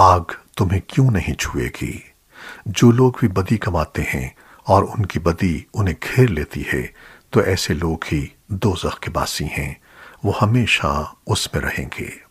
آگ تمہیں کیوں نہیں چھوئے گی؟ جو لوگ بھی بدی کماتے ہیں اور ان کی بدی انہیں گھیر لیتی ہے، تو ایسے لوگ ہی دوزخ کے باسی ہیں، وہ ہمیشہ اس میں رہیں گے۔